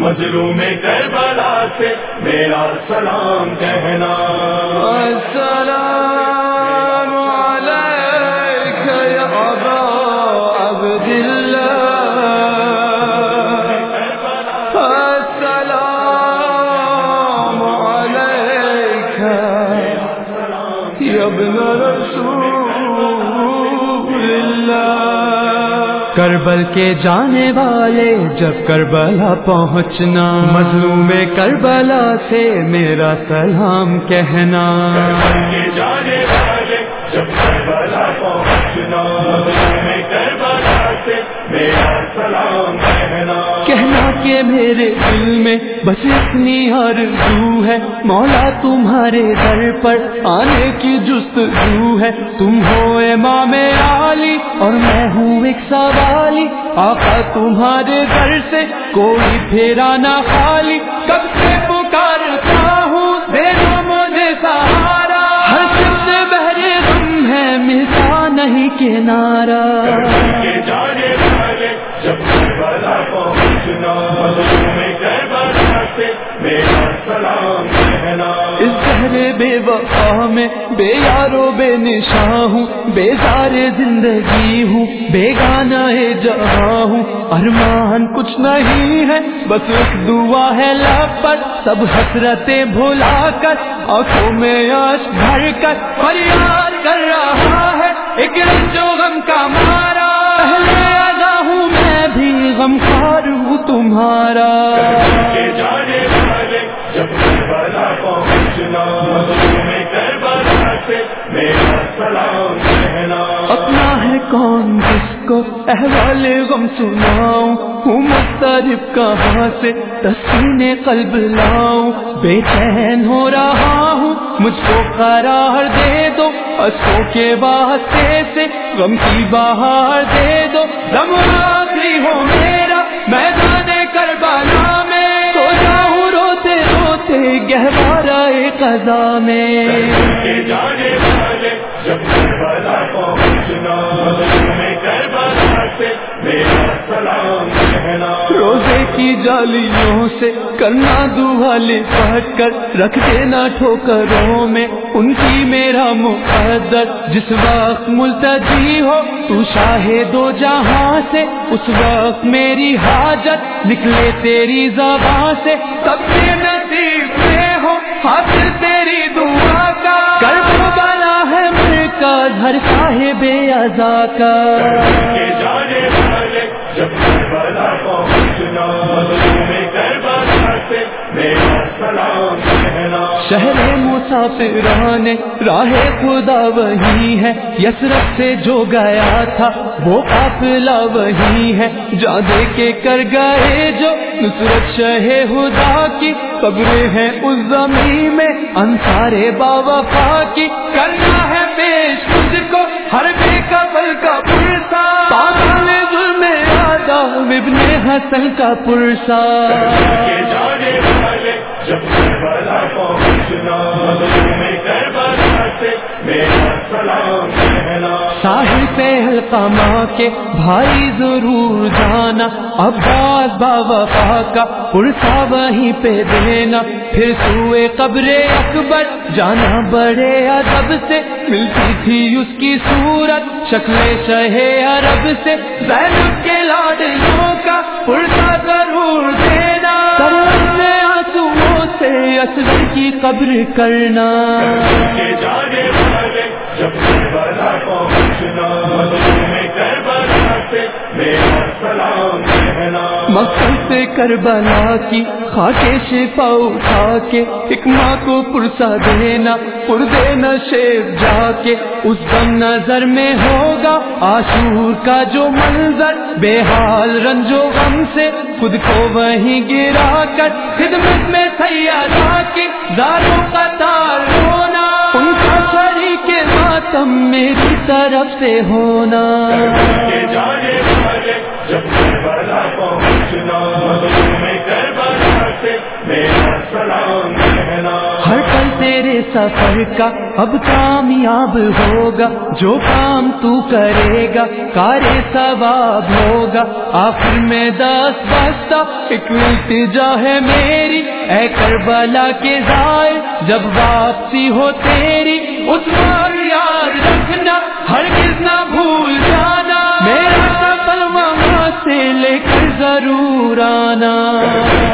مظلوم کربلا سے میرا سلام کہنا۔ سلام کربل کے جانے والے، جب کربلا پہنچنا۔ مظلوم کربلا سے میرا سلام کہنا۔ کربل کے جانے والے، جب کربلا پہنچنا۔ کہ میرے دل میں بس اتنی ہر آرزو ہے۔ مولا تمہارے در پر آنے کی جست جستجو ہے۔ تم ہو امام عالی اور میں ہوں ایک سوالی۔ آقا تمہارے در سے کوئی پھیرا نہ خالی۔ کب سے پکارتا ہوں دے دو مجھے سہارا۔ ہر شخص بہرے تم ہے ملتا نہیں کنارا جب اس گہرے بے وفا میں بے یارو بے نشاں ہوں، بے سارے زندگی ہوں، بے گانا ہے جہاں ہوں۔ ارمان کچھ نہیں ہے، بس ایک دعا ہے لب پر۔ سب حسرتیں بھلا کر، آنکھوں میں آش بھر کر۔ فریاد کر رہا ہے، ایک جو غم کا مارا۔ پہلے ہوں میں بھی غم خار۔ تمہارا۔ کے جانے والے جب کربلا پہنچنا مظلوم کربلا سے میرا سلام کہنا۔ اپنا ہے کون جس کو احوال غم سناؤں ہوں مختلف کہاں سے تسکین قلب لاؤں۔ بے چین ہو رہا ہوں مجھ کو قرار دے دو اصوں کے واسطے سے غم کی بہار دے دو۔ غم آخری ہو قضا میں۔ کے جانے والے جب کربلا پہنچنا مظلوم کربلا سے میرا سلام کہنا۔ روزے کی جالیوں سے کرنا دعالے پٹ کر رکھ دینا ٹھوکروں میں۔ ان کی میرا مقدر جس وقت ملتجی ہو تو شاہ دو جہاں سے اس وقت میری حاجت۔ نکلے تیری زبان سے سب سے سے حاصل تیری دعا کا۔ بنا ہے مر کا ہر صاحب ازا کا۔ جانے والے جب پہنچنا شہر مسافران راہ خدا وہی ہے۔ یسرف سے جو گیا تھا وہ قافلہ وہی ہے۔ جا دے کے کر گئے جو نصرت شہ خدا کی قبریں ہیں اس زمین میں انصارے باوفا کی کرنا ہے پیش تجھ کو ہر بے قبل کا پرسا پاگل ظلم آدھا ابن حسن کا پرسا کے جانے والے جب پہنچنا سے میرا سلام کہنا۔ ساحل پہ حلقہ ماں کے بھائی ضرور جانا، عباس بابا کا پرسا وہیں پہ دینا۔ پھر سوئے قبر اکبر، جانا بڑے ادب سے۔ ملتی تھی اس کی صورت شکل شہ عرب سے۔ زینب کے لاڈلوں کا پرسا ضرور دینا۔ آنسوؤں سے اصل کی قبر کرنا۔ جب سے مقصد سے کربلا کی خاکے شفا اٹھا کے ایک ماں کو پرسا دینا، پر دینا شیب جا کے۔ اس دم نظر میں ہوگا آشور کا جو منظر۔ بے حال رنجو غم سے خود کو وہیں گرا کر خدمت میں سیاح کے۔ داروں کا تار ہونا ماتم میری طرف سے ہونا۔ کے جانے والے جب کربلا پہنچنا مظلوم کربلا سے میرا سلام کہنا۔ ہر پل تیرے سفر کا اب کامیاب ہوگا جو کام تو کرے گا کار ثواب ہوگا۔ آخر میں دس بستہ ایک التجا ہے میری اے کربلا کے ذائر جب واپسی ہو تیری اس بار یاد رکھنا ہر نہ بھول جانا۔ میرا سفر وہاں سے لے کر ضرور آنا۔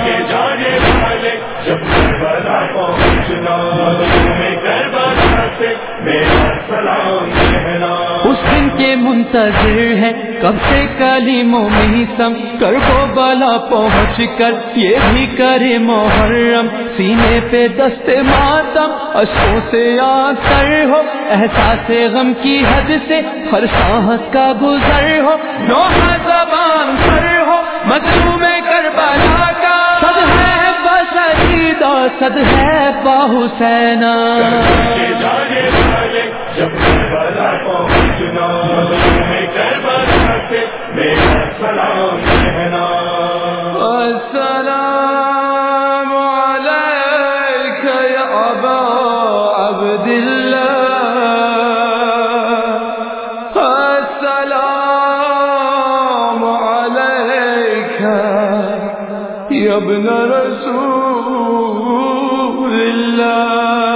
کے جانے والے جب کربلا پہنچنا مظلوم کربلا سے میرا سلام کہنا۔ اس دن کے منتظر ہیں کب سے کلیم و میسم کر کو بلا پہنچ کر یہ بھی کرے محرم۔ سینے پہ دست ماتم اشوں سے آسر ہو۔ احساس غم کی حد سے ہر سانس کا گزر ہو۔ نوحہ زبان سر ہو، مظلوم کربلا کا۔ صد ہے بسیدہ صد ہے با عبد الله السلام ابن رسول اللہ